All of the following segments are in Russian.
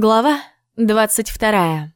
Глава 22.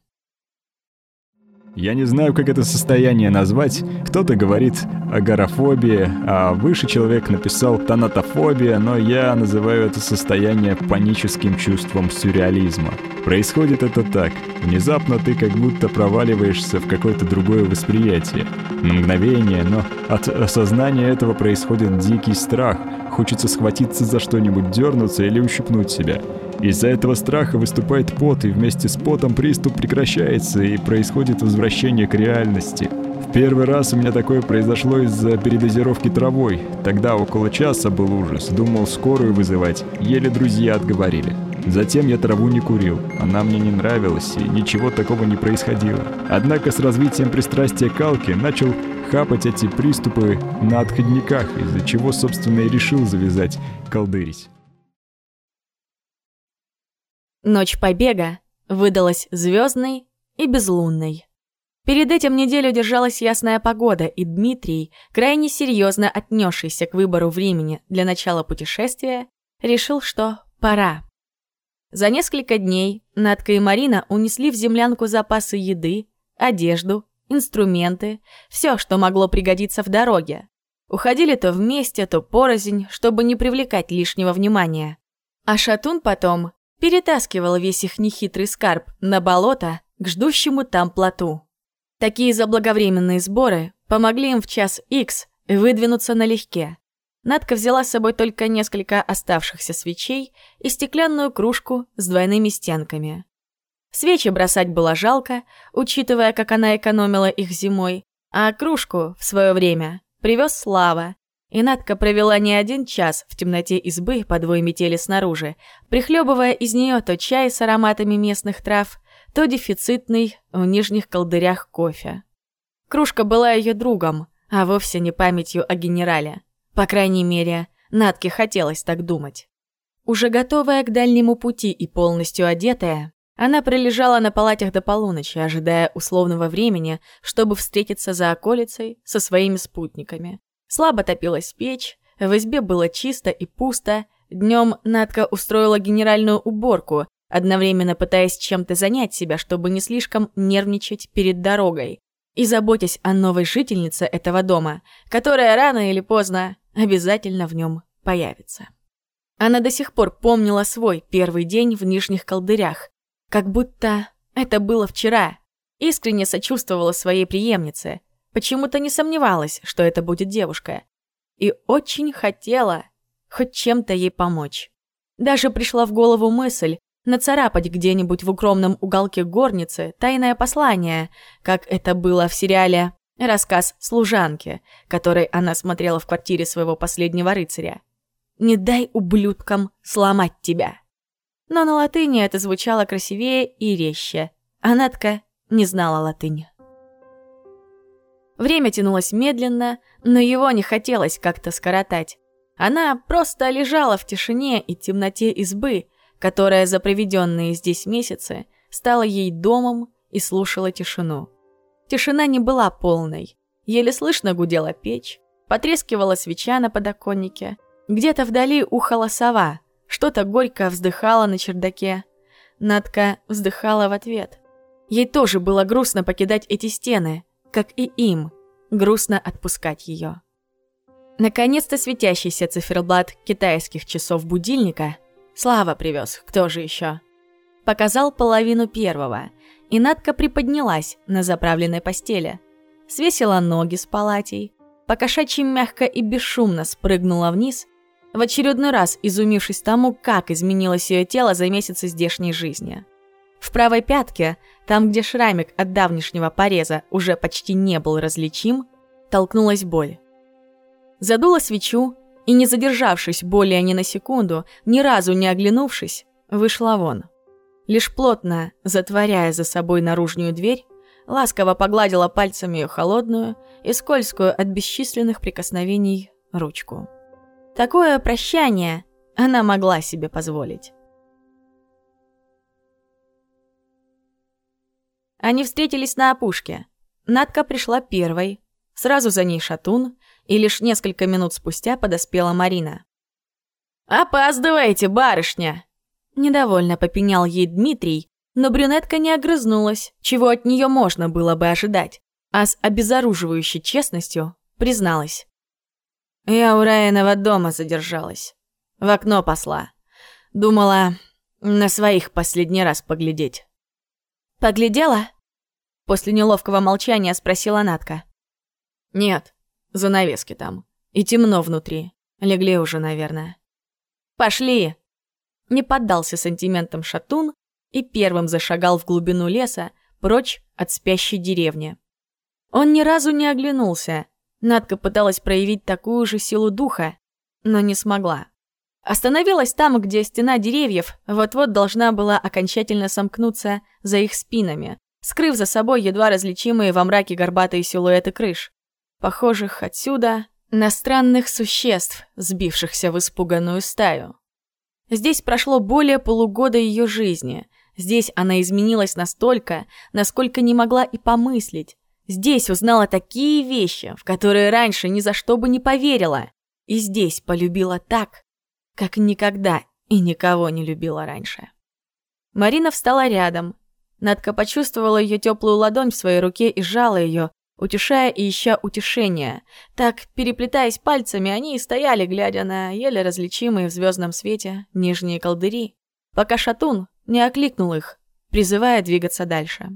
Я не знаю, как это состояние назвать. Кто-то говорит агорафобия, а выше человек написал тонатофобия, но я называю это состояние паническим чувством сюрреализма. Происходит это так. Внезапно ты как будто проваливаешься в какое-то другое восприятие. На мгновение, но от осознания этого происходит дикий страх. Хочется схватиться за что-нибудь, дернуться или ущипнуть себя. Из-за этого страха выступает пот, и вместе с потом приступ прекращается, и происходит возвращение к реальности. В первый раз у меня такое произошло из-за передозировки травой. Тогда около часа был ужас, думал скорую вызывать, еле друзья отговорили. Затем я траву не курил, она мне не нравилась, и ничего такого не происходило. Однако с развитием пристрастия к алке начал хапать эти приступы на отходниках, из-за чего, собственно, и решил завязать колдырить. Ночь побега выдалась звездной и безлунной. Перед этим неделю держалась ясная погода, и Дмитрий, крайне серьезно отнесшийся к выбору времени для начала путешествия, решил, что пора. За несколько дней Надка и Марина унесли в землянку запасы еды, одежду, инструменты, все, что могло пригодиться в дороге. Уходили то вместе, то порознь, чтобы не привлекать лишнего внимания. А Шатун потом перетаскивал весь их нехитрый скарб на болото к ждущему там плоту. Такие заблаговременные сборы помогли им в час икс выдвинуться налегке. Надка взяла с собой только несколько оставшихся свечей и стеклянную кружку с двойными стенками. Свечи бросать было жалко, учитывая, как она экономила их зимой, а кружку в свое время привез Слава, и Надка провела не один час в темноте избы по двое метели снаружи, прихлебывая из нее то чай с ароматами местных трав, то дефицитный в нижних колдырях кофе. Кружка была ее другом, а вовсе не памятью о генерале. По крайней мере, Надке хотелось так думать. Уже готовая к дальнему пути и полностью одетая, она пролежала на палатях до полуночи, ожидая условного времени, чтобы встретиться за околицей со своими спутниками. Слабо топилась печь, в избе было чисто и пусто. Днем Надка устроила генеральную уборку, одновременно пытаясь чем-то занять себя, чтобы не слишком нервничать перед дорогой. И заботясь о новой жительнице этого дома, которая рано или поздно обязательно в нем появится. Она до сих пор помнила свой первый день в Нижних Колдырях, как будто это было вчера. Искренне сочувствовала своей преемнице – Почему-то не сомневалась, что это будет девушка. И очень хотела хоть чем-то ей помочь. Даже пришла в голову мысль нацарапать где-нибудь в укромном уголке горницы тайное послание, как это было в сериале «Рассказ служанки», который она смотрела в квартире своего последнего рыцаря. «Не дай ублюдкам сломать тебя». Но на латыни это звучало красивее и резче, а не знала латынь. Время тянулось медленно, но его не хотелось как-то скоротать. Она просто лежала в тишине и темноте избы, которая за проведенные здесь месяцы стала ей домом и слушала тишину. Тишина не была полной. Еле слышно гудела печь, потрескивала свеча на подоконнике. Где-то вдали ухала сова, что-то горько вздыхала на чердаке. Надка вздыхала в ответ. Ей тоже было грустно покидать эти стены – как и им, грустно отпускать ее. Наконец-то светящийся циферблат китайских часов будильника Слава привез, кто же еще? Показал половину первого, и Надка приподнялась на заправленной постели. Свесила ноги с палатей, покошачьи мягко и бесшумно спрыгнула вниз, в очередной раз изумившись тому, как изменилось ее тело за месяцы здешней жизни. В правой пятке, там, где шрамик от давнешнего пореза уже почти не был различим, толкнулась боль. Задула свечу и, не задержавшись более ни на секунду, ни разу не оглянувшись, вышла вон. Лишь плотно, затворяя за собой наружную дверь, ласково погладила пальцами ее холодную и скользкую от бесчисленных прикосновений ручку. Такое прощание она могла себе позволить. Они встретились на опушке. Надка пришла первой, сразу за ней Шатун, и лишь несколько минут спустя подоспела Марина. «Опаздываете, барышня!» Недовольно попенял ей Дмитрий, но брюнетка не огрызнулась, чего от нее можно было бы ожидать, а с обезоруживающей честностью призналась. Я у Райанова дома задержалась. В окно посла. Думала, на своих последний раз поглядеть. «Поглядела?» После неловкого молчания спросила Натка. «Нет, занавески там. И темно внутри. Легли уже, наверное». «Пошли!» Не поддался сантиментам шатун и первым зашагал в глубину леса, прочь от спящей деревни. Он ни разу не оглянулся. Надка пыталась проявить такую же силу духа, но не смогла. Остановилась там, где стена деревьев вот-вот должна была окончательно сомкнуться за их спинами, скрыв за собой едва различимые во мраке горбатые силуэты крыш, похожих отсюда на странных существ, сбившихся в испуганную стаю. Здесь прошло более полугода ее жизни. Здесь она изменилась настолько, насколько не могла и помыслить. Здесь узнала такие вещи, в которые раньше ни за что бы не поверила. И здесь полюбила так, как никогда и никого не любила раньше. Марина встала рядом. Надка почувствовала ее теплую ладонь в своей руке и сжала ее, утешая и ища утешения. Так, переплетаясь пальцами, они и стояли, глядя на еле различимые в звездном свете нижние колдыри, пока Шатун не окликнул их, призывая двигаться дальше.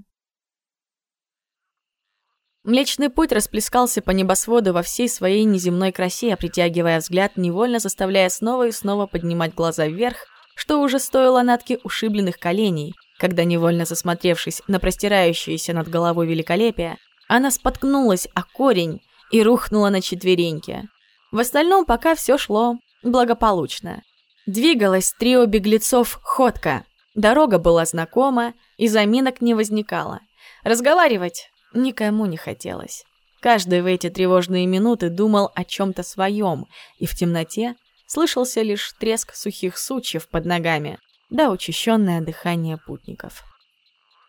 Млечный путь расплескался по небосводу во всей своей неземной красе, притягивая взгляд, невольно заставляя снова и снова поднимать глаза вверх, что уже стоило Натке ушибленных коленей, когда, невольно засмотревшись на простирающееся над головой великолепие, она споткнулась о корень и рухнула на четвереньки. В остальном пока все шло благополучно. Двигалось трио беглецов ходка. Дорога была знакома, и заминок не возникало. Разговаривать Никому не хотелось. Каждый в эти тревожные минуты думал о чем-то своем, и в темноте слышался лишь треск сухих сучьев под ногами, да учащенное дыхание путников.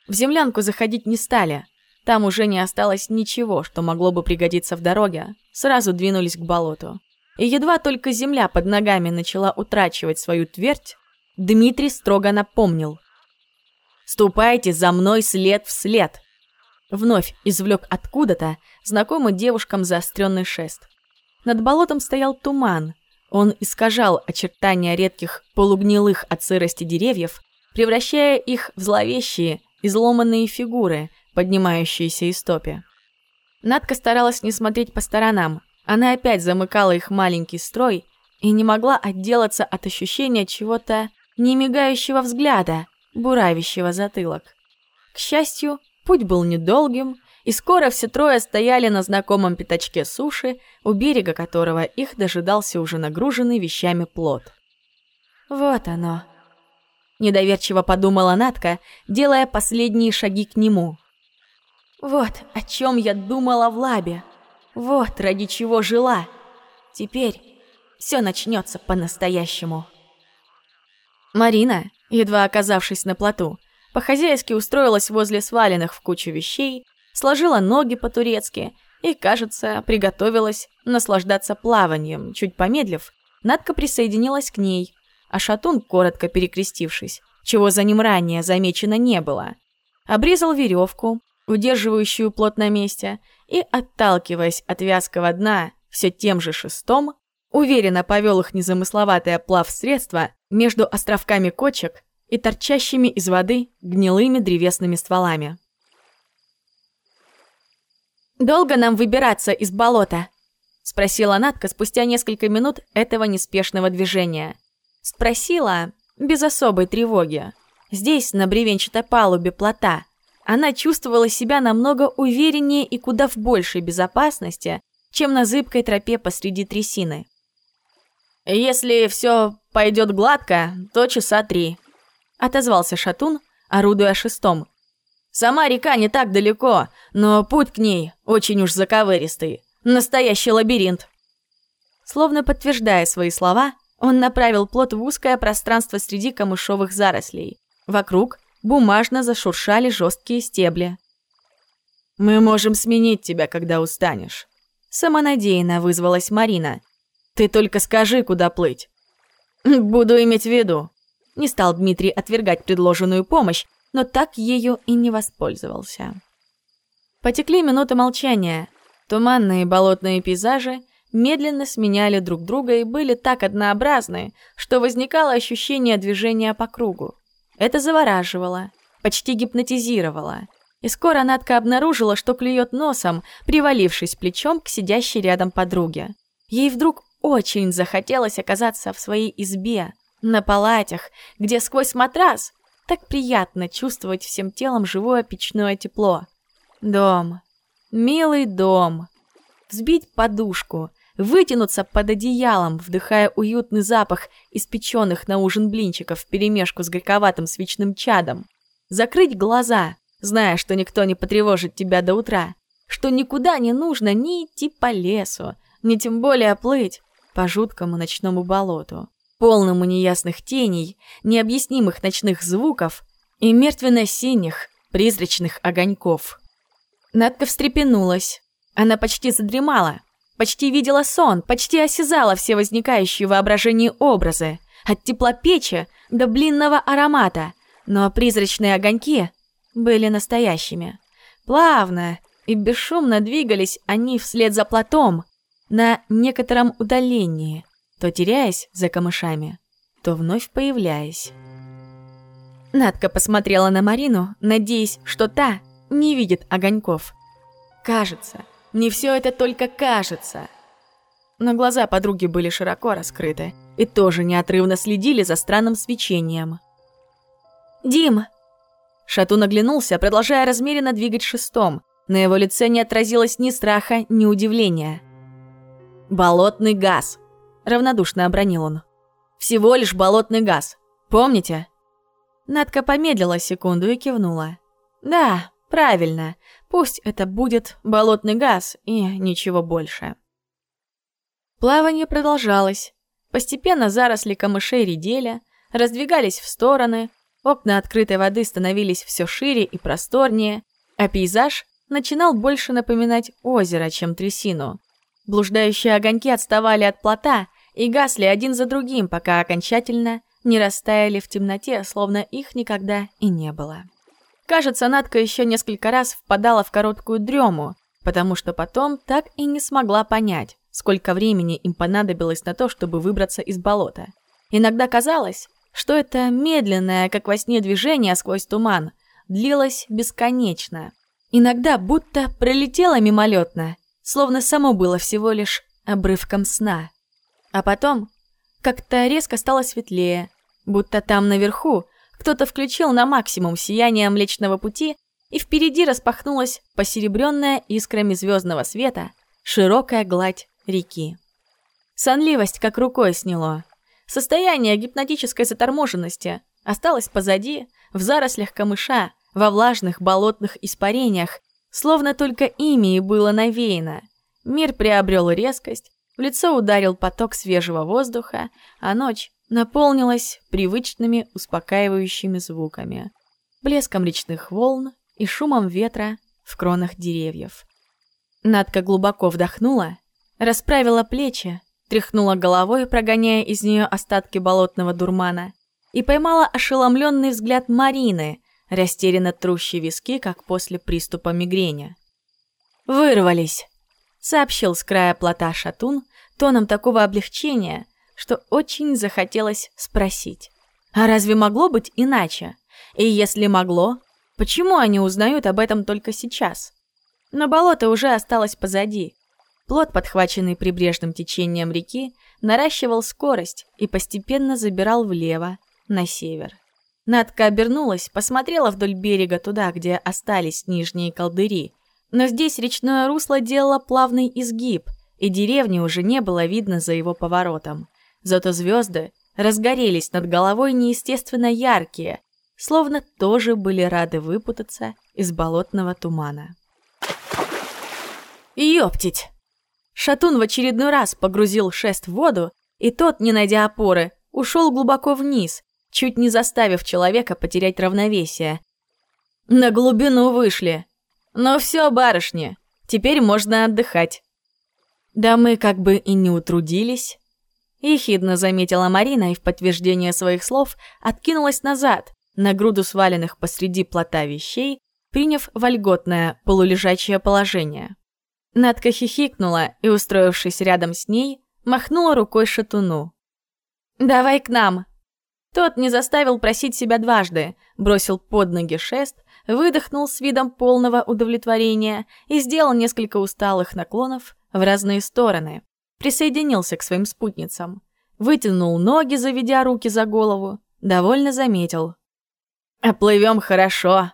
В землянку заходить не стали. Там уже не осталось ничего, что могло бы пригодиться в дороге. Сразу двинулись к болоту. И едва только земля под ногами начала утрачивать свою твердь, Дмитрий строго напомнил. «Ступайте за мной след в след!» Вновь извлек откуда-то знакомый девушкам заостренный шест. Над болотом стоял туман. Он искажал очертания редких полугнилых от сырости деревьев, превращая их в зловещие, изломанные фигуры, поднимающиеся из топи. Надка старалась не смотреть по сторонам. Она опять замыкала их маленький строй и не могла отделаться от ощущения чего-то немигающего взгляда, буравящего затылок. К счастью, Путь был недолгим, и скоро все трое стояли на знакомом пятачке суши, у берега которого их дожидался уже нагруженный вещами плод. «Вот оно», — недоверчиво подумала Натка, делая последние шаги к нему. «Вот о чем я думала в лабе. Вот ради чего жила. Теперь все начнется по-настоящему». Марина, едва оказавшись на плоту, по-хозяйски устроилась возле сваленных в кучу вещей, сложила ноги по-турецки и, кажется, приготовилась наслаждаться плаванием. Чуть помедлив, Надка присоединилась к ней, а Шатун, коротко перекрестившись, чего за ним ранее замечено не было, обрезал веревку, удерживающую плот на месте, и, отталкиваясь от вязкого дна все тем же шестом, уверенно повел их незамысловатое плавсредство между островками кочек и торчащими из воды гнилыми древесными стволами. «Долго нам выбираться из болота?» — спросила Натка спустя несколько минут этого неспешного движения. Спросила без особой тревоги. Здесь, на бревенчатой палубе плота, она чувствовала себя намного увереннее и куда в большей безопасности, чем на зыбкой тропе посреди трясины. «Если все пойдет гладко, то часа три», отозвался Шатун, орудуя шестом. «Сама река не так далеко, но путь к ней очень уж заковыристый. Настоящий лабиринт». Словно подтверждая свои слова, он направил плот в узкое пространство среди камышовых зарослей. Вокруг бумажно зашуршали жесткие стебли. «Мы можем сменить тебя, когда устанешь», — самонадеянно вызвалась Марина. «Ты только скажи, куда плыть». «Буду иметь в виду», Не стал Дмитрий отвергать предложенную помощь, но так ею и не воспользовался. Потекли минуты молчания. Туманные болотные пейзажи медленно сменяли друг друга и были так однообразны, что возникало ощущение движения по кругу. Это завораживало, почти гипнотизировало. И скоро Надка обнаружила, что клюет носом, привалившись плечом к сидящей рядом подруге. Ей вдруг очень захотелось оказаться в своей избе, на палатях, где сквозь матрас так приятно чувствовать всем телом живое печное тепло. Дом. Милый дом. Взбить подушку, вытянуться под одеялом, вдыхая уютный запах испеченных на ужин блинчиков вперемешку с горьковатым свечным чадом. Закрыть глаза, зная, что никто не потревожит тебя до утра, что никуда не нужно ни идти по лесу, ни тем более плыть по жуткому ночному болоту полному неясных теней, необъяснимых ночных звуков и мертвенно-синих, призрачных огоньков. Надка встрепенулась. Она почти задремала, почти видела сон, почти осязала все возникающие в воображении образы, от тепла печи до блинного аромата, но призрачные огоньки были настоящими. Плавно и бесшумно двигались они вслед за платом на некотором удалении, то теряясь за камышами, то вновь появляясь. Надка посмотрела на Марину, надеясь, что та не видит огоньков. Кажется, мне все это только кажется. Но глаза подруги были широко раскрыты и тоже неотрывно следили за странным свечением. «Дим!» Шатун оглянулся, продолжая размеренно двигать шестом. На его лице не отразилось ни страха, ни удивления. «Болотный газ!» Равнодушно обронил он. «Всего лишь болотный газ. Помните?» Надка помедлила секунду и кивнула. «Да, правильно. Пусть это будет болотный газ и ничего больше». Плавание продолжалось. Постепенно заросли камышей редели, раздвигались в стороны, окна открытой воды становились все шире и просторнее, а пейзаж начинал больше напоминать озеро, чем трясину. Блуждающие огоньки отставали от плота, и гасли один за другим, пока окончательно не растаяли в темноте, словно их никогда и не было. Кажется, Надка еще несколько раз впадала в короткую дрему, потому что потом так и не смогла понять, сколько времени им понадобилось на то, чтобы выбраться из болота. Иногда казалось, что это медленное, как во сне движение сквозь туман, длилось бесконечно. Иногда будто пролетело мимолетно, словно само было всего лишь обрывком сна. А потом как-то резко стало светлее, будто там наверху кто-то включил на максимум сияние Млечного Пути, и впереди распахнулась посеребренная искрами звездного света широкая гладь реки. Сонливость как рукой сняло. Состояние гипнотической заторможенности осталось позади, в зарослях камыша, во влажных болотных испарениях, словно только ими и было навеяно. Мир приобрел резкость, в лицо ударил поток свежего воздуха, а ночь наполнилась привычными успокаивающими звуками, блеском речных волн и шумом ветра в кронах деревьев. Надка глубоко вдохнула, расправила плечи, тряхнула головой, прогоняя из нее остатки болотного дурмана, и поймала ошеломленный взгляд Марины, растерянно трущей виски, как после приступа мигрени. «Вырвались!» — сообщил с края плота Шатун, тоном такого облегчения, что очень захотелось спросить. А разве могло быть иначе? И если могло, почему они узнают об этом только сейчас? Но болото уже осталось позади. Плот, подхваченный прибрежным течением реки, наращивал скорость и постепенно забирал влево, на север. Надка обернулась, посмотрела вдоль берега туда, где остались нижние колдыри, но здесь речное русло делало плавный изгиб, и деревни уже не было видно за его поворотом. Зато звезды разгорелись над головой неестественно яркие, словно тоже были рады выпутаться из болотного тумана. Ёптить! Шатун в очередной раз погрузил шест в воду, и тот, не найдя опоры, ушел глубоко вниз, чуть не заставив человека потерять равновесие. На глубину вышли, «Ну все, барышни, теперь можно отдыхать». Да мы как бы и не утрудились. Ехидно заметила Марина и в подтверждение своих слов откинулась назад, на груду сваленных посреди плота вещей, приняв вольготное полулежачее положение. Надка хихикнула и, устроившись рядом с ней, махнула рукой шатуну. «Давай к нам!» Тот не заставил просить себя дважды, бросил под ноги шест, выдохнул с видом полного удовлетворения и сделал несколько усталых наклонов в разные стороны. Присоединился к своим спутницам. Вытянул ноги, заведя руки за голову. Довольно заметил. «Оплывем хорошо!»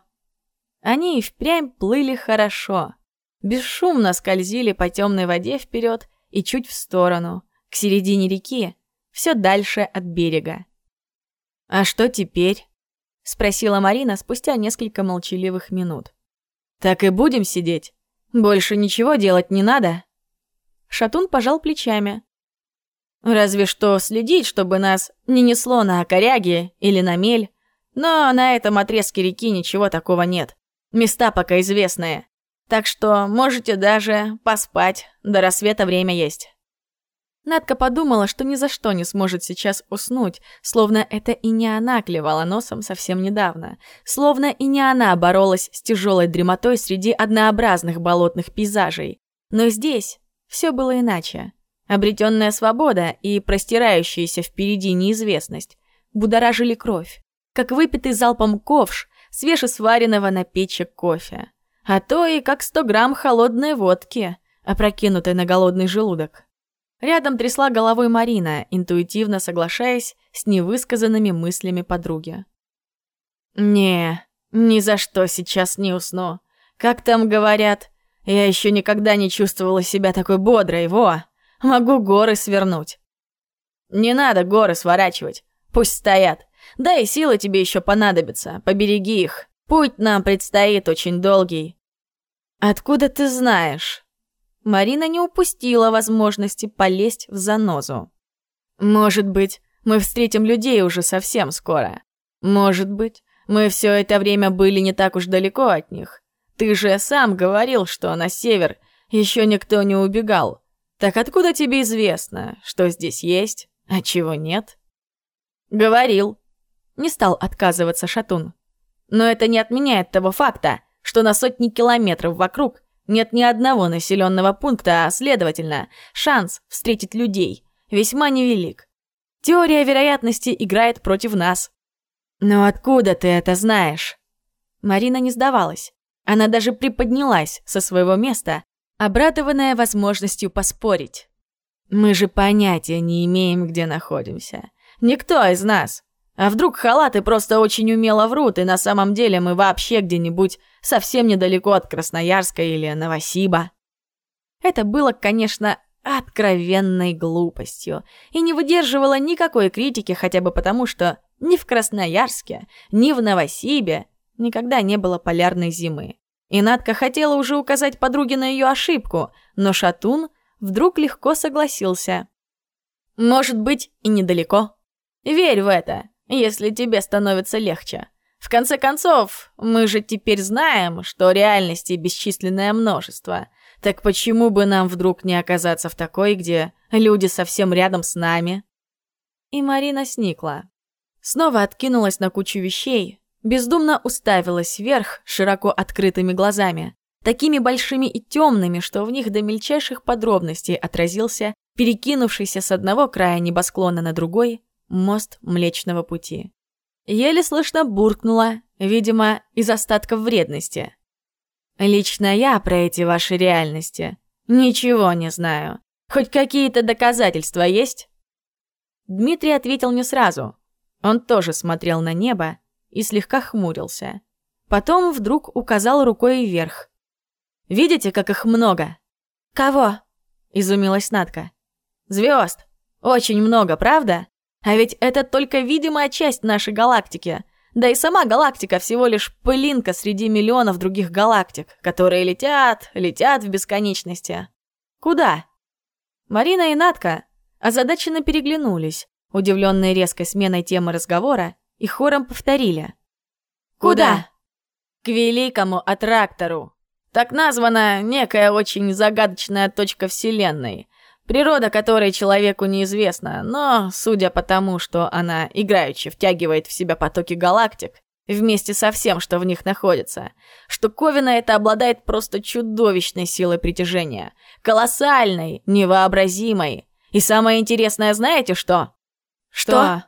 Они и впрямь плыли хорошо. Бесшумно скользили по темной воде вперед и чуть в сторону, к середине реки, все дальше от берега. «А что теперь?» — спросила Марина спустя несколько молчаливых минут. «Так и будем сидеть? Больше ничего делать не надо?» Шатун пожал плечами. «Разве что следить, чтобы нас не несло на окоряги или на мель. Но на этом отрезке реки ничего такого нет. Места пока известные. Так что можете даже поспать. До рассвета время есть». Надка подумала, что ни за что не сможет сейчас уснуть, словно это и не она клевала носом совсем недавно, словно и не она боролась с тяжелой дремотой среди однообразных болотных пейзажей. Но здесь все было иначе. Обретенная свобода и простирающаяся впереди неизвестность будоражили кровь, как выпитый залпом ковш свежесваренного на печи кофе, а то и как сто грамм холодной водки, опрокинутой на голодный желудок. Рядом трясла головой Марина, интуитивно соглашаясь с невысказанными мыслями подруги. «Не, ни за что сейчас не усну. Как там говорят, я еще никогда не чувствовала себя такой бодрой, во! Могу горы свернуть». «Не надо горы сворачивать, пусть стоят. Да и силы тебе еще понадобятся, побереги их. Путь нам предстоит очень долгий». «Откуда ты знаешь?» Марина не упустила возможности полезть в занозу. «Может быть, мы встретим людей уже совсем скоро. Может быть, мы все это время были не так уж далеко от них. Ты же сам говорил, что на север еще никто не убегал. Так откуда тебе известно, что здесь есть, а чего нет?» «Говорил». Не стал отказываться Шатун. «Но это не отменяет того факта, что на сотни километров вокруг нет ни одного населенного пункта, а, следовательно, шанс встретить людей весьма невелик. Теория вероятности играет против нас. Но откуда ты это знаешь? Марина не сдавалась. Она даже приподнялась со своего места, обрадованная возможностью поспорить. Мы же понятия не имеем, где находимся. Никто из нас. А вдруг халаты просто очень умело врут, и на самом деле мы вообще где-нибудь совсем недалеко от Красноярска или Новосиба? Это было, конечно, откровенной глупостью и не выдерживало никакой критики хотя бы потому, что ни в Красноярске, ни в Новосибе никогда не было полярной зимы. И Надка хотела уже указать подруге на ее ошибку, но Шатун вдруг легко согласился. «Может быть, и недалеко. Верь в это, если тебе становится легче. В конце концов, мы же теперь знаем, что реальности бесчисленное множество. Так почему бы нам вдруг не оказаться в такой, где люди совсем рядом с нами? И Марина сникла. Снова откинулась на кучу вещей, бездумно уставилась вверх широко открытыми глазами, такими большими и темными, что в них до мельчайших подробностей отразился перекинувшийся с одного края небосклона на другой мост Млечного Пути. Еле слышно буркнула, видимо, из остатков вредности. «Лично я про эти ваши реальности ничего не знаю. Хоть какие-то доказательства есть?» Дмитрий ответил не сразу. Он тоже смотрел на небо и слегка хмурился. Потом вдруг указал рукой вверх. «Видите, как их много?» «Кого?» – изумилась Надка. «Звезд. Очень много, правда?» А ведь это только видимая часть нашей галактики. Да и сама галактика всего лишь пылинка среди миллионов других галактик, которые летят, летят в бесконечности. Куда? Марина и Натка озадаченно переглянулись, удивленные резкой сменой темы разговора, и хором повторили. «Куда?» «К великому аттрактору. Так названа некая очень загадочная точка Вселенной. Природа которой человеку неизвестна, но, судя по тому, что она играючи втягивает в себя потоки галактик, вместе со всем, что в них находится. Штуковина эта обладает просто чудовищной силой притяжения. Колоссальной, невообразимой. И самое интересное, знаете что? Что?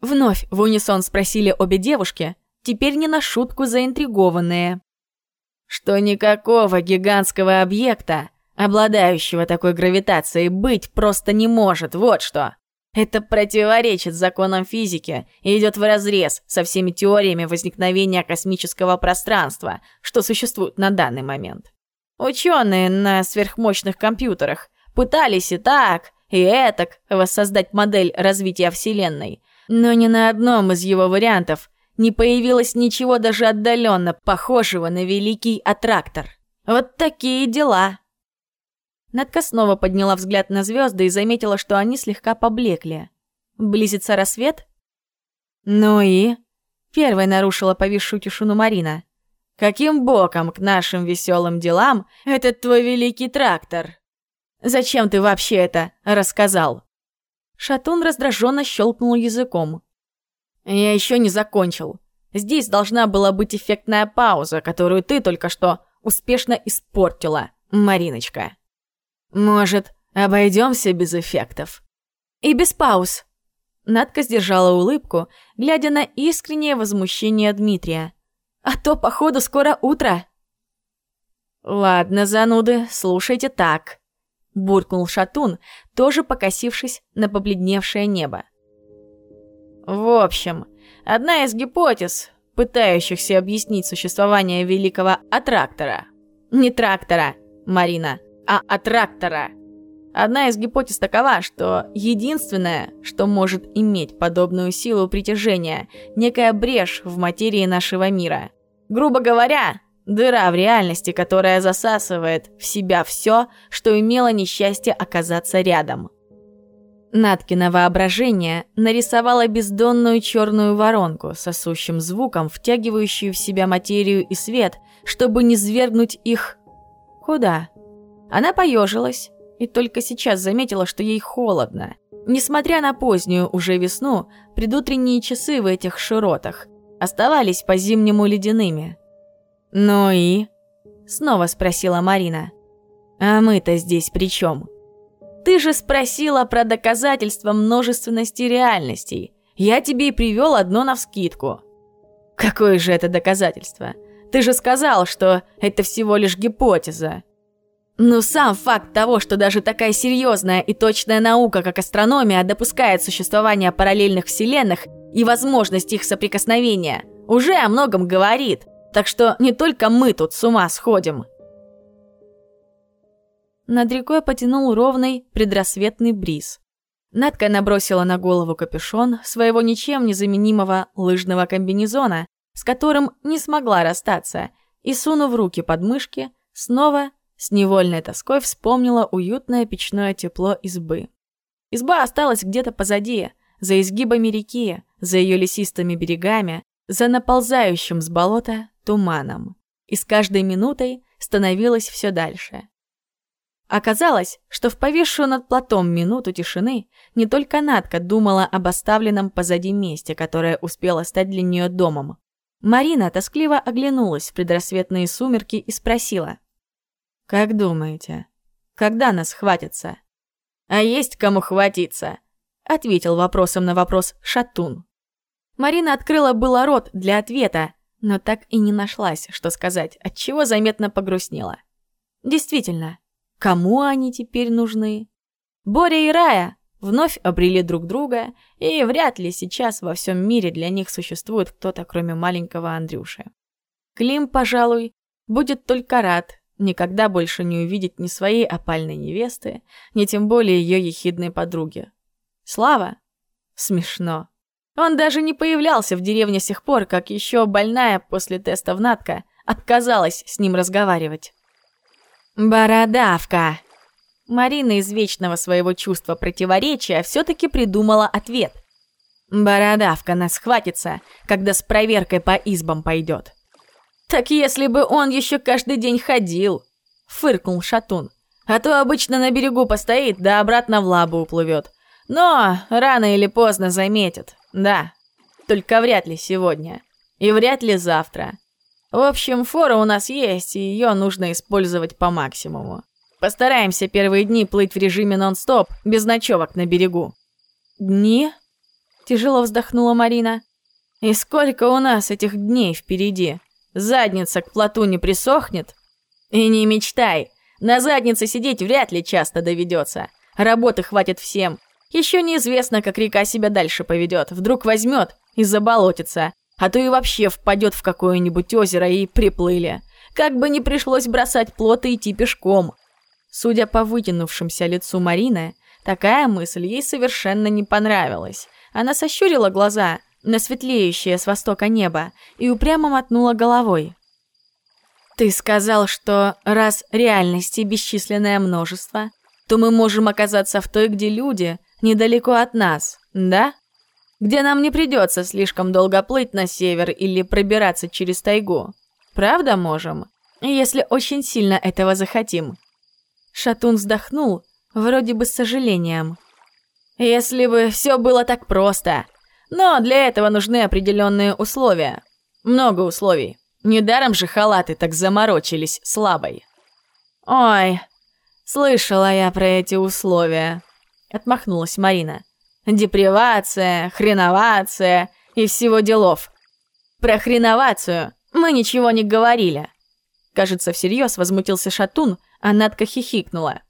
Вновь в унисон спросили обе девушки, теперь не на шутку заинтригованные. Что никакого гигантского объекта, обладающего такой гравитацией, быть просто не может, вот что. Это противоречит законам физики и идет вразрез со всеми теориями возникновения космического пространства, что существует на данный момент. Ученые на сверхмощных компьютерах пытались и так, и этак воссоздать модель развития Вселенной, но ни на одном из его вариантов не появилось ничего даже отдаленно похожего на великий аттрактор. Вот такие дела. Надка снова подняла взгляд на звезды и заметила, что они слегка поблекли. Близится рассвет? Ну и? Первой нарушила повисшую тишину Марина. Каким боком к нашим веселым делам этот твой великий трактор? Зачем ты вообще это рассказал? Шатун раздраженно щелкнул языком. Я еще не закончил. Здесь должна была быть эффектная пауза, которую ты только что успешно испортила, Мариночка. Может, обойдемся без эффектов? И без пауз. Надка сдержала улыбку, глядя на искреннее возмущение Дмитрия. А то, походу, скоро утро. Ладно, зануды, слушайте так. Буркнул Шатун, тоже покосившись на побледневшее небо. В общем, одна из гипотез, пытающихся объяснить существование великого аттрактора. Не трактора, Марина, а аттрактора. Одна из гипотез такова, что единственное, что может иметь подобную силу притяжения, некая брешь в материи нашего мира. Грубо говоря, дыра в реальности, которая засасывает в себя все, что имело несчастье оказаться рядом. Наткино воображение нарисовало бездонную черную воронку, сосущим звуком, втягивающую в себя материю и свет, чтобы не свергнуть их... Куда? Она поежилась и только сейчас заметила, что ей холодно. Несмотря на позднюю уже весну, предутренние часы в этих широтах оставались по-зимнему ледяными. «Ну и?» – снова спросила Марина. «А мы-то здесь при чем? Ты же спросила про доказательства множественности реальностей. Я тебе и привел одно навскидку». «Какое же это доказательство? Ты же сказал, что это всего лишь гипотеза». Но сам факт того, что даже такая серьезная и точная наука, как астрономия, допускает существование параллельных вселенных и возможность их соприкосновения, уже о многом говорит. Так что не только мы тут с ума сходим. Над рекой потянул ровный предрассветный бриз. Надка набросила на голову капюшон своего ничем не заменимого лыжного комбинезона, с которым не смогла расстаться, и, сунув руки под мышки, снова с невольной тоской вспомнила уютное печное тепло избы. Изба осталась где-то позади, за изгибами реки, за ее лесистыми берегами, за наползающим с болота туманом. И с каждой минутой становилось все дальше. Оказалось, что в повисшую над платом минуту тишины не только Надка думала об оставленном позади месте, которое успело стать для нее домом. Марина тоскливо оглянулась в предрассветные сумерки и спросила. «Как думаете, когда нас хватится?» «А есть кому хватиться», — ответил вопросом на вопрос Шатун. Марина открыла было рот для ответа, но так и не нашлась, что сказать, отчего заметно погрустнела. Действительно, кому они теперь нужны? Боря и Рая вновь обрели друг друга, и вряд ли сейчас во всем мире для них существует кто-то, кроме маленького Андрюши. Клим, пожалуй, будет только рад, никогда больше не увидеть ни своей опальной невесты, ни тем более ее ехидной подруги. Слава? Смешно. Он даже не появлялся в деревне с тех пор, как еще больная после теста в Натка отказалась с ним разговаривать. «Бородавка!» Марина из вечного своего чувства противоречия все-таки придумала ответ. «Бородавка нас хватится, когда с проверкой по избам пойдет». «Так если бы он еще каждый день ходил!» — фыркнул Шатун. А то обычно на берегу постоит, да обратно в лабу уплывет. Но рано или поздно заметят, да. Только вряд ли сегодня. И вряд ли завтра. В общем, фора у нас есть, и ее нужно использовать по максимуму. Постараемся первые дни плыть в режиме нон-стоп, без ночевок на берегу. Дни? Тяжело вздохнула Марина. И сколько у нас этих дней впереди? Задница к плоту не присохнет? И не мечтай, на заднице сидеть вряд ли часто доведется. Работы хватит всем. Еще неизвестно, как река себя дальше поведет. Вдруг возьмет и заболотится. А то и вообще впадет в какое-нибудь озеро и приплыли. Как бы не пришлось бросать плот и идти пешком. Судя по вытянувшемуся лицу Марины, такая мысль ей совершенно не понравилась. Она сощурила глаза на светлеющее с востока небо и упрямо мотнула головой. «Ты сказал, что раз реальности бесчисленное множество, то мы можем оказаться в той, где люди недалеко от нас, да?» где нам не придется слишком долго плыть на север или пробираться через тайгу. Правда можем? Если очень сильно этого захотим. Шатун вздохнул, вроде бы с сожалением. Если бы все было так просто. Но для этого нужны определенные условия. Много условий. Недаром же халаты так заморочились слабой. Ой, слышала я про эти условия. Отмахнулась Марина. Депривация, хреновация и всего делов. Про хреновацию мы ничего не говорили. Кажется, всерьез возмутился Шатун, а Надка хихикнула.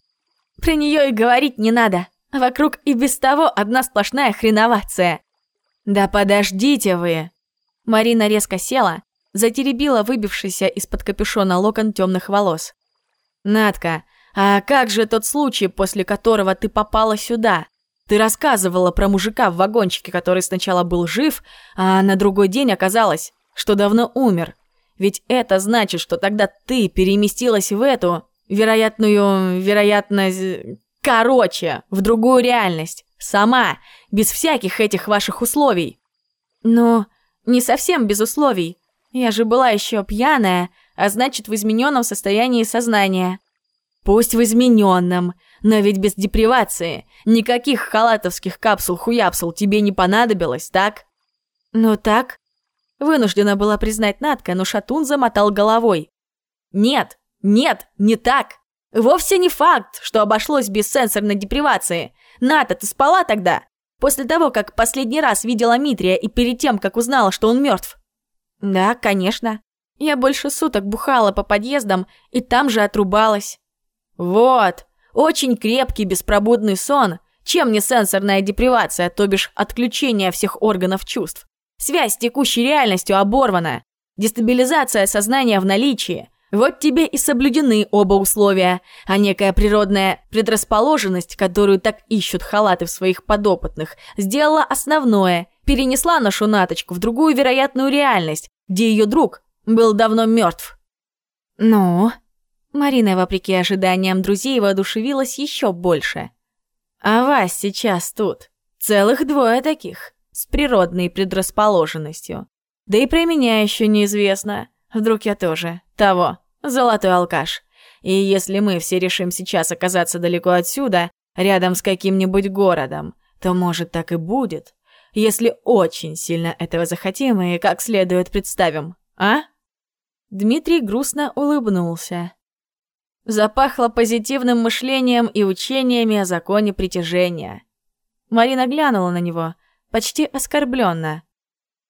Про нее и говорить не надо. Вокруг и без того одна сплошная хреновация. Да подождите вы. Марина резко села, затеребила выбившийся из-под капюшона локон темных волос. Надка, а как же тот случай, после которого ты попала сюда? Ты рассказывала про мужика в вагончике, который сначала был жив, а на другой день оказалось, что давно умер. Ведь это значит, что тогда ты переместилась в эту, вероятную, вероятно, короче, в другую реальность. Сама, без всяких этих ваших условий. Но не совсем без условий. Я же была еще пьяная, а значит, в измененном состоянии сознания. Пусть в измененном, но ведь без депривации. Никаких халатовских капсул-хуяпсул тебе не понадобилось, так? Ну так. Вынуждена была признать Натка, но Шатун замотал головой. Нет, нет, не так. Вовсе не факт, что обошлось без сенсорной депривации. Ната, ты спала тогда? После того, как последний раз видела Митрия и перед тем, как узнала, что он мертв? Да, конечно. Я больше суток бухала по подъездам и там же отрубалась. Вот, очень крепкий беспробудный сон, чем не сенсорная депривация, то бишь отключение всех органов чувств. Связь с текущей реальностью оборвана. Дестабилизация сознания в наличии. Вот тебе и соблюдены оба условия, а некая природная предрасположенность, которую так ищут халаты в своих подопытных, сделала основное, перенесла нашу наточку в другую вероятную реальность, где ее друг был давно мертв. «Ну?» Марина, вопреки ожиданиям друзей, воодушевилась еще больше. «А вас сейчас тут целых двое таких, с природной предрасположенностью. Да и про меня еще неизвестно. Вдруг я тоже того, золотой алкаш. И если мы все решим сейчас оказаться далеко отсюда, рядом с каким-нибудь городом, то, может, так и будет. Если очень сильно этого захотим и как следует представим, а?» Дмитрий грустно улыбнулся. Запахло позитивным мышлением и учениями о законе притяжения. Марина глянула на него, почти оскорбленно.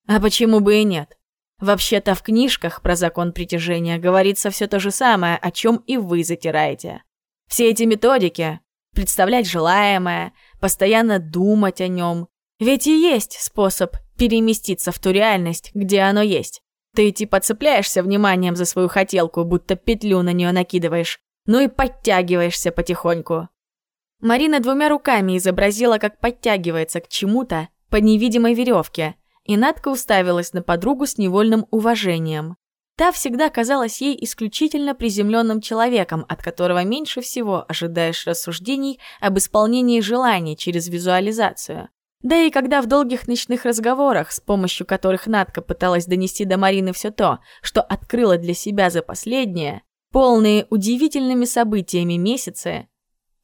А почему бы и нет? Вообще-то в книжках про закон притяжения говорится все то же самое, о чем и вы затираете. Все эти методики – представлять желаемое, постоянно думать о нем. Ведь и есть способ переместиться в ту реальность, где оно есть. Ты типа цепляешься вниманием за свою хотелку, будто петлю на нее накидываешь, ну и подтягиваешься потихоньку. Марина двумя руками изобразила, как подтягивается к чему-то по невидимой веревке, и Надка уставилась на подругу с невольным уважением. Та всегда казалась ей исключительно приземленным человеком, от которого меньше всего ожидаешь рассуждений об исполнении желаний через визуализацию. Да и когда в долгих ночных разговорах, с помощью которых Надка пыталась донести до Марины все то, что открыла для себя за последнее, полные удивительными событиями месяцы,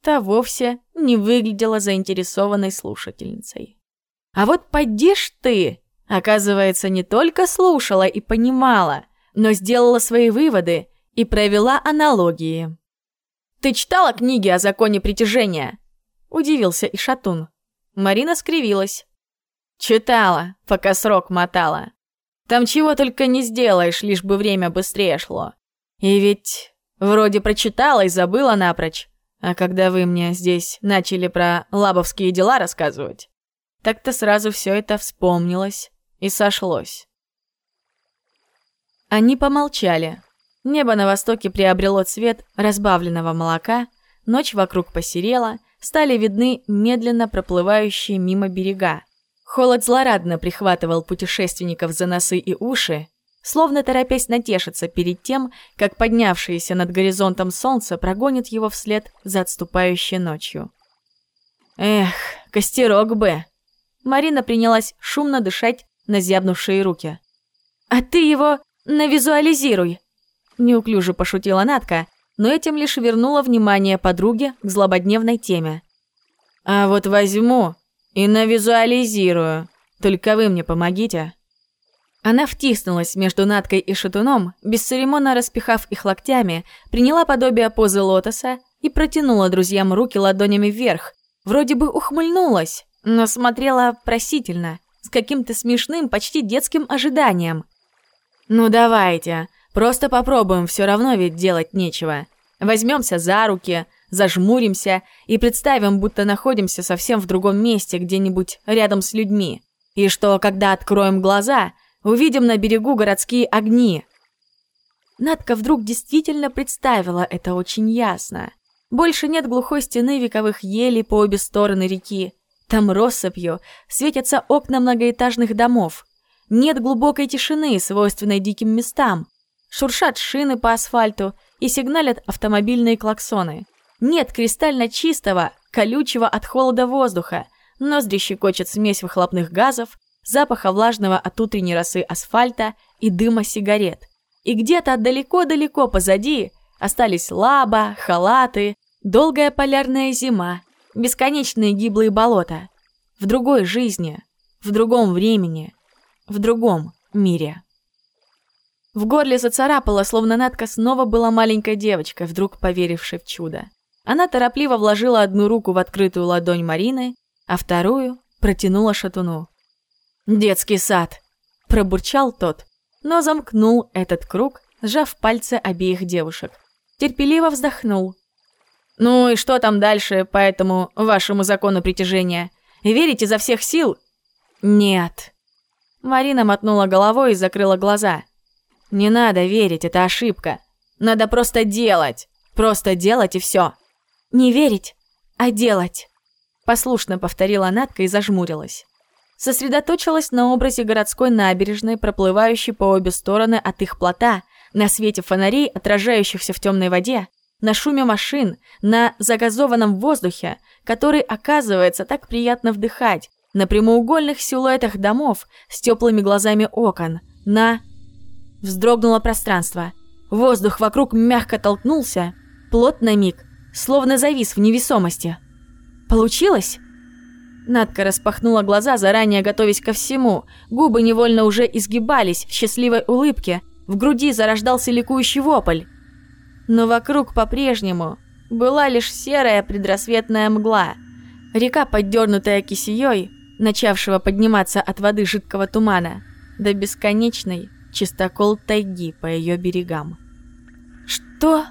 та вовсе не выглядела заинтересованной слушательницей. А вот поди ж ты, оказывается, не только слушала и понимала, но сделала свои выводы и провела аналогии. «Ты читала книги о законе притяжения?» – удивился Ишатун. Марина скривилась. «Читала, пока срок мотала. Там чего только не сделаешь, лишь бы время быстрее шло. И ведь вроде прочитала и забыла напрочь. А когда вы мне здесь начали про лабовские дела рассказывать, так-то сразу все это вспомнилось и сошлось». Они помолчали. Небо на востоке приобрело цвет разбавленного молока, ночь вокруг посерела, стали видны медленно проплывающие мимо берега. Холод злорадно прихватывал путешественников за носы и уши, словно торопясь натешиться перед тем, как поднявшееся над горизонтом солнце прогонит его вслед за отступающей ночью. «Эх, костерок бы!» Марина принялась шумно дышать на зябнувшие руки. «А ты его навизуализируй!» Неуклюже пошутила Натка, но этим лишь вернула внимание подруге к злободневной теме. «А вот возьму и навизуализирую. Только вы мне помогите». Она втиснулась между Наткой и Шатуном, бесцеремонно распихав их локтями, приняла подобие позы лотоса и протянула друзьям руки ладонями вверх. Вроде бы ухмыльнулась, но смотрела просительно, с каким-то смешным, почти детским ожиданием. «Ну давайте, Просто попробуем, все равно ведь делать нечего. Возьмемся за руки, зажмуримся и представим, будто находимся совсем в другом месте, где-нибудь рядом с людьми. И что, когда откроем глаза, увидим на берегу городские огни. Надка вдруг действительно представила это очень ясно. Больше нет глухой стены вековых елей по обе стороны реки. Там россыпью светятся окна многоэтажных домов. Нет глубокой тишины, свойственной диким местам. Шуршат шины по асфальту и сигналят автомобильные клаксоны. Нет кристально чистого, колючего от холода воздуха. Ноздри щекочет смесь выхлопных газов, запаха влажного от утренней росы асфальта и дыма сигарет. И где-то далеко-далеко позади остались лаба, халаты, долгая полярная зима, бесконечные гиблые болота. В другой жизни, в другом времени, в другом мире. В горле зацарапала, словно Надка снова была маленькой девочкой, вдруг поверившей в чудо. Она торопливо вложила одну руку в открытую ладонь Марины, а вторую протянула шатуну. «Детский сад!» – пробурчал тот, но замкнул этот круг, сжав пальцы обеих девушек. Терпеливо вздохнул. «Ну и что там дальше по этому вашему закону притяжения? Верите изо всех сил?» «Нет». Марина мотнула головой и закрыла глаза – не надо верить, это ошибка. Надо просто делать. Просто делать и все. Не верить, а делать. Послушно повторила Натка и зажмурилась. Сосредоточилась на образе городской набережной, проплывающей по обе стороны от их плота, на свете фонарей, отражающихся в темной воде, на шуме машин, на загазованном воздухе, который, оказывается, так приятно вдыхать, на прямоугольных силуэтах домов с теплыми глазами окон, на Вздрогнуло пространство. Воздух вокруг мягко толкнулся. Плот на миг, словно завис в невесомости. Получилось? Надка распахнула глаза, заранее готовясь ко всему. Губы невольно уже изгибались в счастливой улыбке. В груди зарождался ликующий вопль. Но вокруг по-прежнему была лишь серая предрассветная мгла. Река, поддернутая кисеей, начавшего подниматься от воды жидкого тумана, до бесконечной, чистокол тайги по ее берегам. «Что?»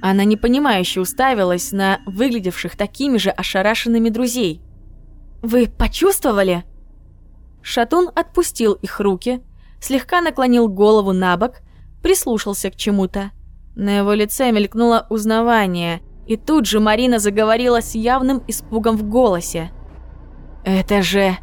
Она непонимающе уставилась на выглядевших такими же ошарашенными друзей. «Вы почувствовали?» Шатун отпустил их руки, слегка наклонил голову на бок, прислушался к чему-то. На его лице мелькнуло узнавание, и тут же Марина заговорила с явным испугом в голосе. «Это же...»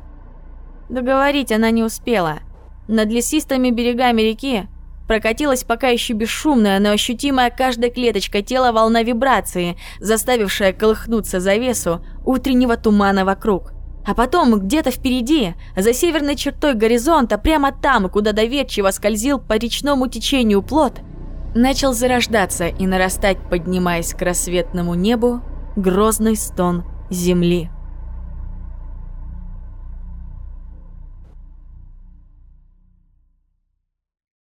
Договорить она не успела. Над лесистыми берегами реки прокатилась пока еще бесшумная, но ощутимая каждой клеточкой тела волна вибрации, заставившая колыхнуться завесу утреннего тумана вокруг. А потом где-то впереди, за северной чертой горизонта, прямо там, куда доверчиво скользил по речному течению плот, начал зарождаться и нарастать, поднимаясь к рассветному небу, грозный стон земли.